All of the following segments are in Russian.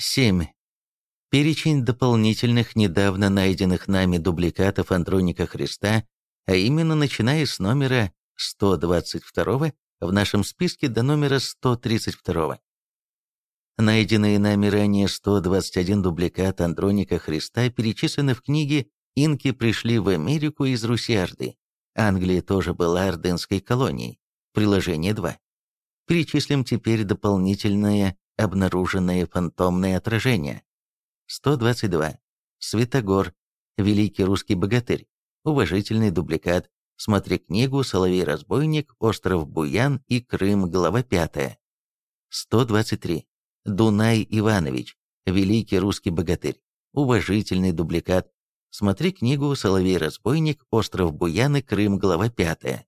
7. Перечень дополнительных недавно найденных нами дубликатов Андроника Христа, а именно начиная с номера 122 в нашем списке до номера 132. Найденные нами ранее 121 дубликат Андроника Христа перечислены в книге «Инки пришли в Америку из Руси-Орды». Англия тоже была ордынской колонией. Приложение 2. Перечислим теперь дополнительное обнаруженное фантомное отражение. 122. Святогор. Великий русский богатырь. Уважительный дубликат. Смотри книгу «Соловей-разбойник», «Остров Буян» и «Крым», глава 5. 123. Дунай Иванович. Великий русский богатырь. Уважительный дубликат. Смотри книгу «Соловей-разбойник», «Остров Буян» и «Крым», глава 5.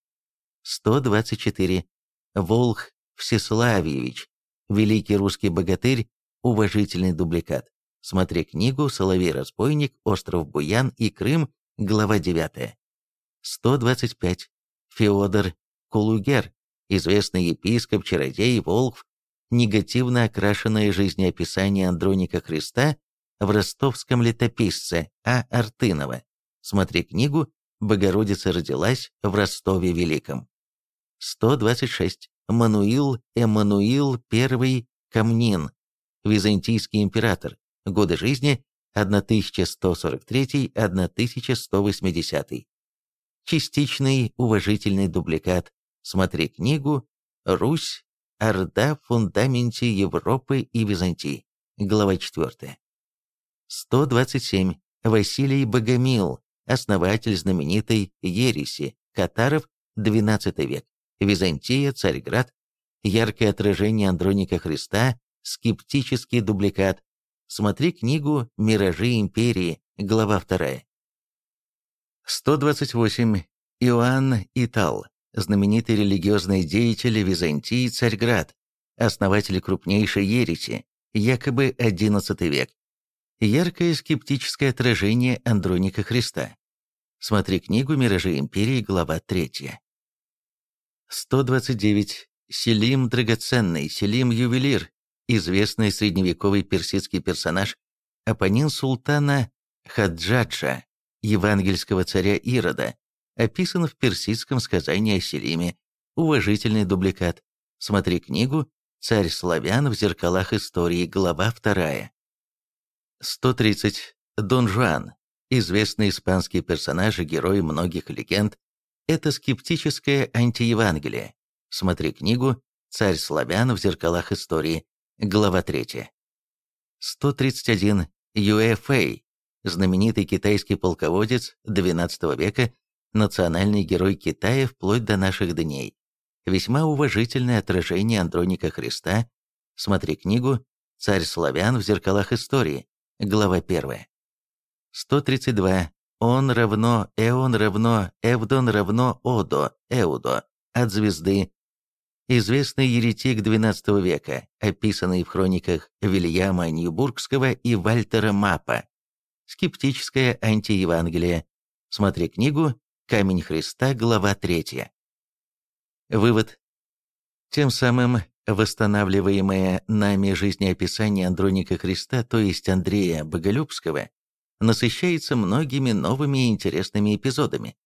124. Волх Всеславьевич. Великий русский богатырь. Уважительный дубликат. Смотри книгу «Соловей-разбойник», «Остров Буян» и «Крым», глава 9. 125. Феодор Кулугер, известный епископ, чародей, волк, негативно окрашенное жизнеописание Андроника Христа в ростовском летописце А. Артынова. Смотри книгу «Богородица родилась в Ростове Великом». 126. Мануил Эммануил I Камнин, византийский император, годы жизни 1143-1180. Частичный уважительный дубликат. Смотри книгу «Русь. Орда в фундаменте Европы и Византии». Глава 4. 127. Василий Богомил, основатель знаменитой ереси, Катаров, XII век, Византия, Царьград, яркое отражение Андроника Христа, скептический дубликат. Смотри книгу «Миражи империи», глава 2. 128. Иоанн Итал, знаменитый религиозный деятель Византии Царьград, основатель крупнейшей ереси, якобы XI век. Яркое скептическое отражение Андроника Христа. Смотри книгу «Миражи империи», глава 3. 129. Селим Драгоценный, Селим Ювелир, известный средневековый персидский персонаж, оппонент султана Хаджаджа, евангельского царя Ирода, описан в персидском сказании о Селиме, уважительный дубликат. Смотри книгу «Царь славян в зеркалах истории», глава 2. 130. Дон Жуан, известный испанский персонаж и герой многих легенд, это скептическое антиевангелие. Смотри книгу «Царь славян в зеркалах истории», глава 3. 131. Юэ Фэй, знаменитый китайский полководец XII века, национальный герой Китая вплоть до наших дней. Весьма уважительное отражение Андроника Христа. Смотри книгу «Царь славян в зеркалах истории», глава 1. 132. Он равно Эон равно Эвдон равно Одо, Эудо, от звезды. Известный еретик XII века, описанный в хрониках Вильяма Ньюбургского и Вальтера Мапа. Скептическое антиевангелие. Смотри книгу «Камень Христа», глава 3. Вывод. Тем самым восстанавливаемое нами жизнеописание Андроника Христа, то есть Андрея Боголюбского, насыщается многими новыми и интересными эпизодами.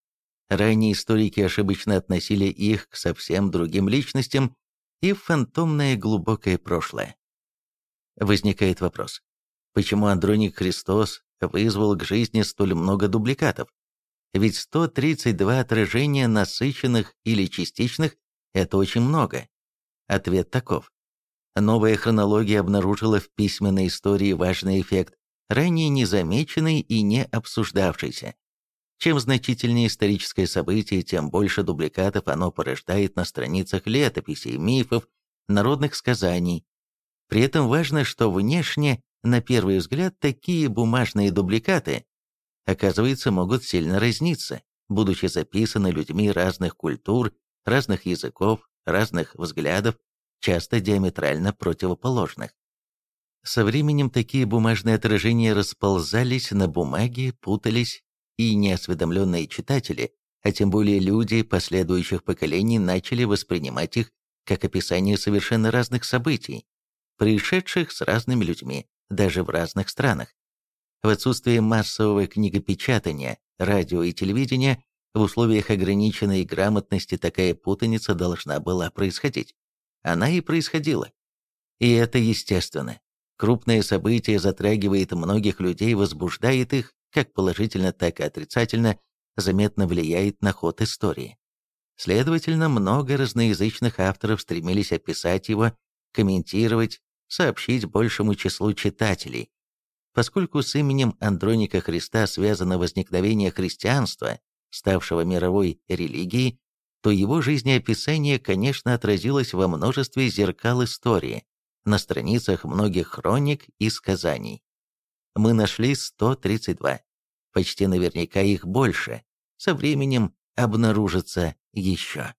Ранее историки ошибочно относили их к совсем другим личностям и в фантомное глубокое прошлое. Возникает вопрос, почему Андроник Христос вызвал к жизни столь много дубликатов? Ведь 132 отражения насыщенных или частичных – это очень много. Ответ таков. Новая хронология обнаружила в письменной истории важный эффект, ранее незамеченный и не обсуждавшийся. Чем значительнее историческое событие, тем больше дубликатов оно порождает на страницах летописей, мифов, народных сказаний. При этом важно, что внешне, на первый взгляд, такие бумажные дубликаты, оказывается, могут сильно разниться, будучи записаны людьми разных культур, разных языков, разных взглядов, часто диаметрально противоположных. Со временем такие бумажные отражения расползались на бумаге, путались, и неосведомленные читатели, а тем более люди последующих поколений начали воспринимать их как описание совершенно разных событий, происшедших с разными людьми, даже в разных странах. В отсутствие массового книгопечатания, радио и телевидения, в условиях ограниченной грамотности такая путаница должна была происходить. Она и происходила. И это естественно. Крупное событие затрагивает многих людей, возбуждает их, как положительно, так и отрицательно, заметно влияет на ход истории. Следовательно, много разноязычных авторов стремились описать его, комментировать, сообщить большему числу читателей. Поскольку с именем Андроника Христа связано возникновение христианства, ставшего мировой религией, то его жизнеописание, конечно, отразилось во множестве зеркал истории, на страницах многих хроник и сказаний. Мы нашли 132. Почти наверняка их больше. Со временем обнаружится еще.